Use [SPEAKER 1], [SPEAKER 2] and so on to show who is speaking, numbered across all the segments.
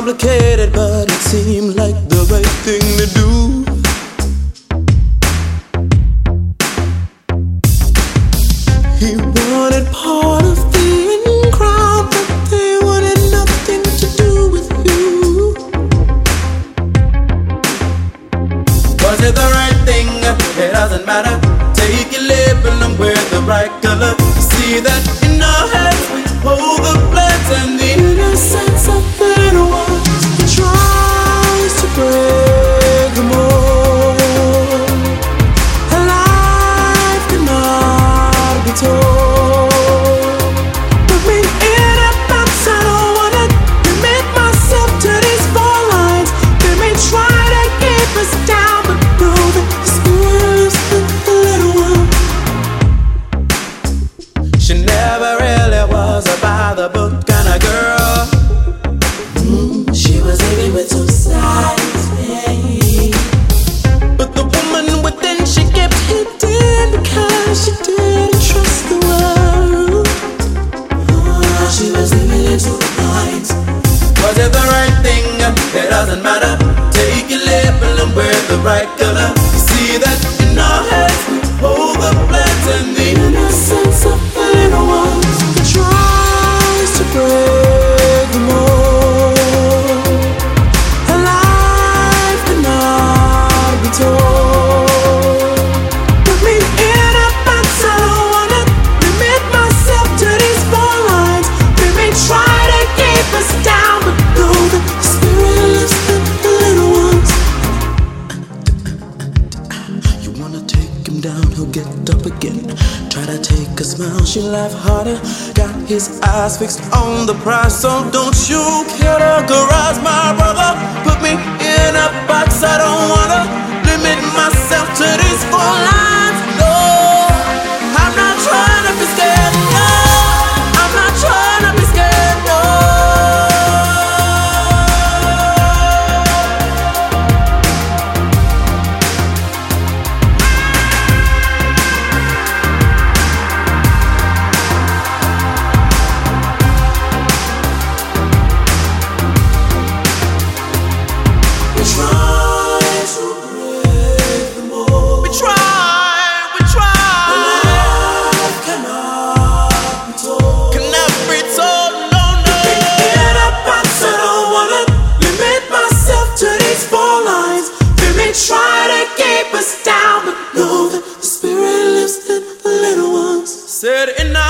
[SPEAKER 1] complicated, but it seemed like the right thing to do. He wanted part of the in crowd, but they wanted nothing to do with you. Was it the right thing? It doesn't matter. Take your label and wear the right color. See that Was it the right thing? It doesn't matter. Take your label and wear the right color. See that get up again. Try to take a smile, she laugh harder. Got his eyes fixed on the prize, so don't you categorize my brother. Put me in a box, I don't wanna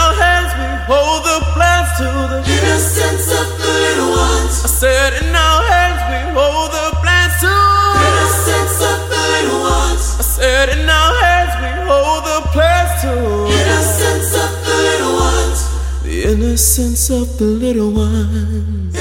[SPEAKER 1] our hands we hold the plans to the innocence of the little ones. I said in our hands we hold the plans to the innocence of the little ones. I said in our hands we hold the plans to the innocence of the little ones. The innocence of the little ones.